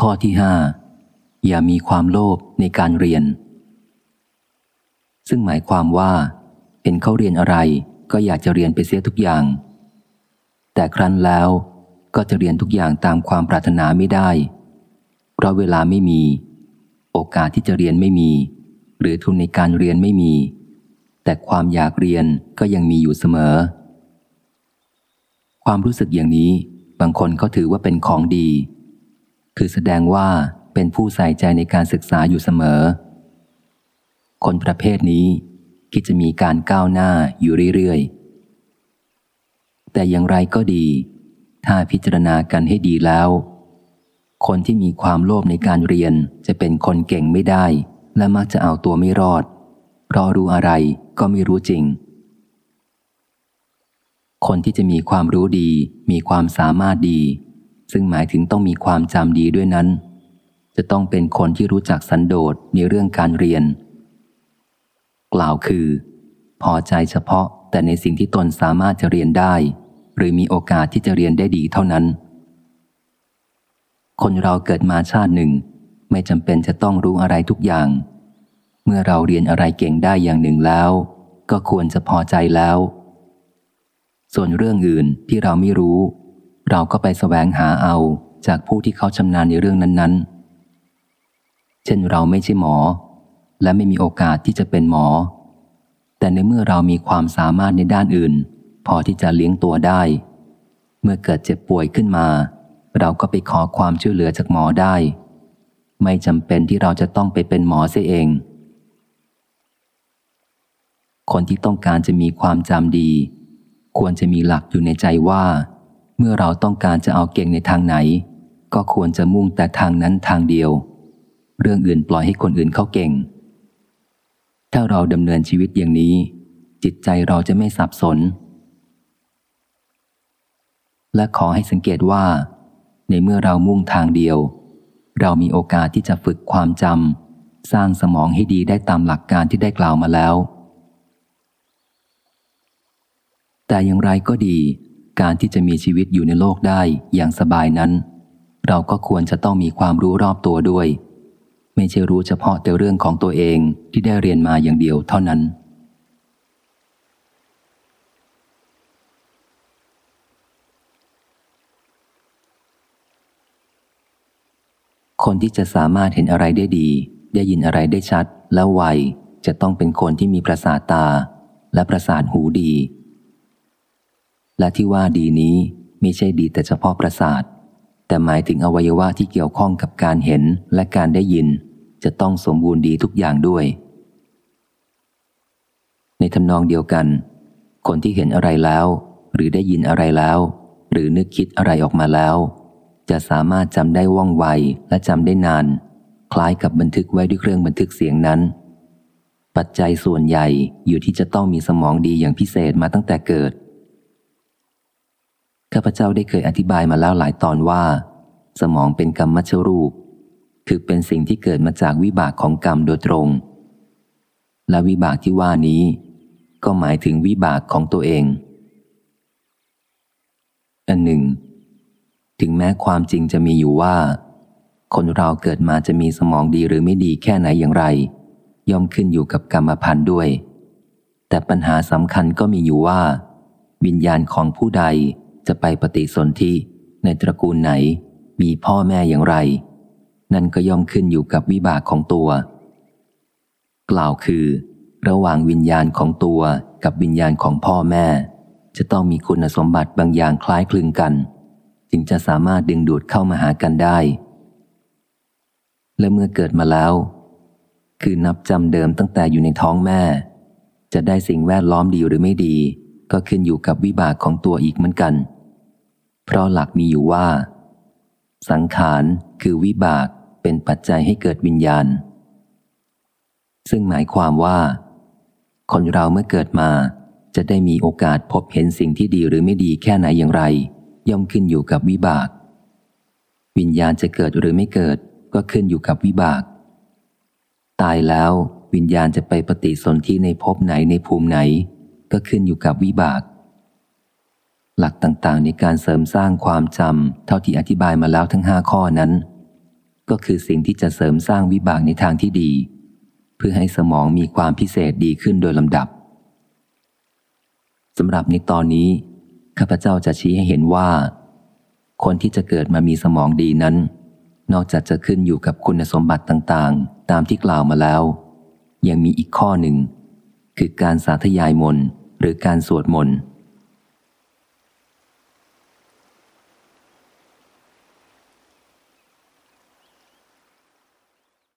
ข้อที่ห้าอย่ามีความโลภในการเรียน ซึ่งหมายความว่า เห็นเขาเรียนอะไร ก็อยากจะเรียนไปเสียทุกอย่าง แต่ครั้นแล้วก็จะเรียนทุกอย่างตามความปรารถนาไม่ได้ เพราะเวลาไม่มี โอกาสที่จะเรียนไม่มี หรือทุนในการเรียนไม่มี แต่ความอยากเรียนก็ยังมีอยู่เสมอ ความรู้สึกอย่างนี้บางคนก็ถือว่าเป็นของดี คือแสดงว่าเป็นผู้ใส่ใจในการศึกษาอยู่เสมอ คนประเภทนี้คิดจะมีการก้าวหน้าอยู่เรื่อยๆ แต่อย่างไรก็ดี ถ้าพิจารณากันให้ดีแล้ว คนที่มีความโลภในการเรียนจะเป็นคนเก่งไม่ได้ และมักจะเอาตัวไม่รอด เพราะรู้อะไรก็ไม่รู้จริง คนที่จะมีความรู้ดี มีความสามารถดี ซึ่งหมายถึงต้องมีความจำดีด้วยนั้น จะต้องเป็นคนที่รู้จักสันโดษในเรื่องการเรียน กล่าวคือ พอใจเฉพาะแต่ในสิ่งที่ตนสามารถจะเรียนได้ หรือมีโอกาสที่จะเรียนได้ดีเท่านั้น คนเราเกิดมาชาติหนึ่ง ไม่จำเป็นจะต้องรู้อะไรทุกอย่าง เมื่อเราเรียนอะไรเก่งได้อย่างหนึ่งแล้ว ก็ควรจะพอใจแล้ว ส่วนเรื่องอื่นที่เราไม่รู้ เราก็ไปสแสวงหาเอาจากผู้ที่เขาชำนาญในเรื่องนั้น ๆ เช่นเราไม่ใช่หมอ และไม่มีโอกาสที่จะเป็นหมอ แต่ในเมื่อเรามีความสามารถในด้านอื่น พอที่จะเลี้ยงตัวได้ เมื่อเกิดเจ็บป่วยขึ้นมา เราก็ไปขอความช่วยเหลือจากหมอได้ ไม่จำเป็นที่เราจะต้องไปเป็นหมอเสียเอง คนที่ต้องการจะมีความจำดี ควรจะมีหลักอยู่ในใจว่า เมื่อเราต้องการจะเอาเก่งในทางไหน ก็ควรจะมุ่งแต่ทางนั้นทางเดียว เรื่องอื่นปล่อยให้คนอื่นเขาเก่ง ถ้าเราดำเนินชีวิตอย่างนี้ จิตใจเราจะไม่สับสน และขอให้สังเกตว่า ในเมื่อเรามุ่งทางเดียว เรามีโอกาสที่จะฝึกความจำสร้างสมองให้ดีได้ตามหลักการที่ได้กล่าวมาแล้ว แต่อย่างไรก็ดี การที่จะมีชีวิตอยู่ในโลกได้อย่างสบายนั้น เราก็ควรจะต้องมีความรู้รอบตัวด้วย ไม่ใช่รู้เฉพาะแต่เรื่องของตัวเองที่ได้เรียนมาอย่างเดียวเท่านั้น คนที่จะสามารถเห็นอะไรได้ดี ได้ยินอะไรได้ชัดแล้วไวจะต้องเป็นคนที่มีประสาทตา และประสาทหูดี และที่ว่าดีนี้ไม่ใช่ดีแต่เฉพาะประสาท แต่หมายถึงอวัยวะที่เกี่ยวข้องกับการเห็นและการได้ยิน จะต้องสมบูรณ์ดีทุกอย่างด้วย ในทำนองเดียวกัน คนที่เห็นอะไรแล้ว หรือได้ยินอะไรแล้ว หรือนึกคิดอะไรออกมาแล้ว จะสามารถจำได้ว่องไวและจำได้นาน คล้ายกับบันทึกไว้ด้วยเครื่องบันทึกเสียงนั้น ปัจจัยส่วนใหญ่อยู่ที่จะต้องมีสมองดีอย่างพิเศษมาตั้งแต่เกิด ข้าพเจ้าได้เคยอธิบายมาแล้วหลายตอนว่า สมองเป็นกรรมมัชรูป คือเป็นสิ่งที่เกิดมาจากวิบากของกรรมโดยตรง และวิบากที่ว่านี้ ก็หมายถึงวิบากของตัวเอง อันหนึ่ง ถึงแม้ความจริงจะมีอยู่ว่า คนเราเกิดมาจะมีสมองดีหรือไม่ดีแค่ไหนอย่างไร ย่อมขึ้นอยู่กับกรรมพันธุ์ด้วย แต่ปัญหาสำคัญก็มีอยู่ว่า วิญญาณของผู้ใด จะไปปฏิสนธิในตระกูลไหน มีพ่อแม่อย่างไร นั่นก็ย่อมขึ้นอยู่กับวิบากของตัว กล่าวคือ ระหว่างวิญญาณของตัวกับวิญญาณของพ่อแม่ จะต้องมีคุณสมบัติบางอย่างคล้ายคลึงกัน จึงจะสามารถดึงดูดเข้ามาหากันได้ และเมื่อเกิดมาแล้ว คือนับจำเดิมตั้งแต่อยู่ในท้องแม่ จะได้สิ่งแวดล้อมดีหรือไม่ดี ก็ขึ้นอยู่กับวิบากของตัวอีกเหมือนกัน เพราะหลักมีอยู่ว่า สังขารคือวิบากเป็นปัจจัยให้เกิดวิญญาณ ซึ่งหมายความว่า คนเราเมื่อเกิดมาจะได้มีโอกาสพบเห็นสิ่งที่ดีหรือไม่ดีแค่ไหนอย่างไร ย่อมขึ้นอยู่กับวิบาก วิญญาณจะเกิดหรือไม่เกิดก็ขึ้นอยู่กับวิบาก ตายแล้ววิญญาณจะไปปฏิสนธิในภพไหนในภูมิไหน ก็ขึ้นอยู่กับวิบาก หลักต่างๆ ในการเสริมสร้างความจำเท่าที่อธิบายมาแล้วทั้งห้าข้อนั้น ก็คือสิ่งที่จะเสริมสร้างวิบากในทางที่ดี เพื่อให้สมองมีความพิเศษดีขึ้นโดยลำดับสำหรับในตอนนี้ ข้าพเจ้าจะชี้ให้เห็นว่า คนที่จะเกิดมามีสมองดีนั้น นอกจากจะขึ้นอยู่กับคุณสมบัติต่างๆ ตามที่กล่าวมาแล้ว ยังมีอีกข้อหนึ่ง คือการสาธยายมนหรือการสวดมนต์